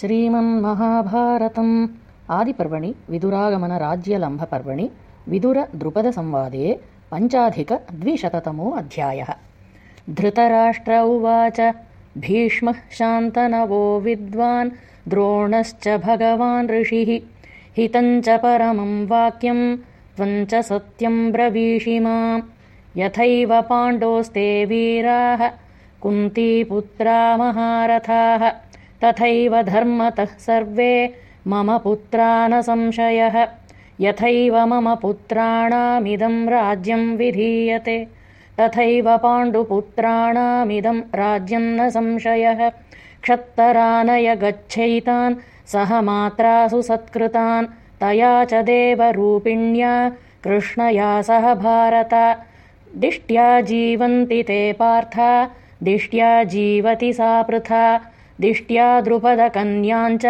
श्रीमन्महाभारतम्। आदिपर्वणि विदुरागमनराज्यलम्भपर्वणि विदुरद्रुपदसंवादे पञ्चाधिकद्विशततमो अध्यायः। धृतराष्ट्र उवाच भीष्मः शान्तनवो विद्वान् द्रोणश्च भगवान् ऋषिः। हितञ्च परमं वाक्यं त्वञ्च सत्यं ब्रवीषि माम्। यथैव पाण्डोस्ते वीराः कुन्तीपुत्रा महारथाः तथैव धर्मतः सर्वे मम पुत्रा न संशयः। यथैव मम पुत्राणामिदं राज्यं विधीयते। तथैव पाण्डुपुत्राणामिदं राज्यं न संशयः। क्षत्तरानय गच्छैतान् सह मात्रासु सत्कृतान् तया च देवरूपिण्या कृष्णया सह भारत। दिष्ट्या जीवन्ति ते पार्था दिष्ट्या जीवति सा पृथा दिष्ट्या द्रुपदकन्याञ्च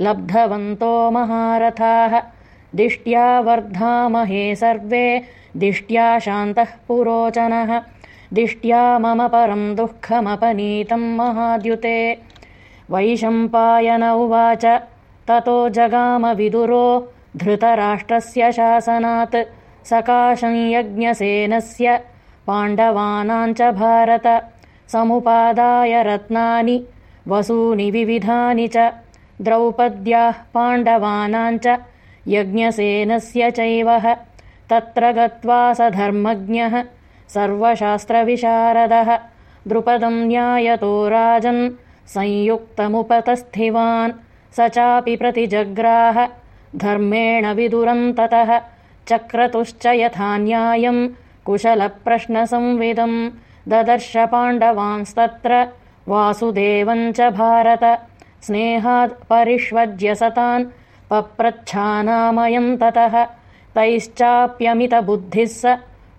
लब्धवन्तो महारथाः। दिष्ट्या वर्धामहे सर्वे दिष्ट्या शान्तः पुरोचनः। दिष्ट्या मम परं दुःखमपनीतं महाद्युते। वैशम्पायन उवाच ततो जगामविदुरो धृतराष्ट्रस्य शासनात्। सकाशं यज्ञसेनस्य पाण्डवानाञ्च भारत। समुपादाय रत्नानि वसूनि विविधानि च द्रौपद्याः पाण्डवानाञ्च यज्ञसेनस्य चैवः तत्र गत्वा स धर्मज्ञः सर्वशास्त्रविशारदः द्रुपदं न्यायतो राजन् संयुक्तमुपतस्थिवान् स चापि प्रतिजग्राह धर्मेण विदुरन्ततः चक्रतुश्च यथा न्यायम् कुशलप्रश्नसंविदम् ददर्श पाण्डवांस्तत्र वासुदेवञ्च भारत। स्नेहात् परिष्वज्य सतान्। पप्रच्छानामयम् ततः। तैश्चाप्यमितबुद्धिः स।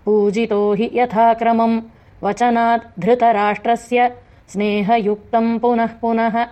पूजितो हि यथाक्रमम्। वचनात् धृतराष्ट्रस्य। स्नेहयुक्तम् पुनः पुनः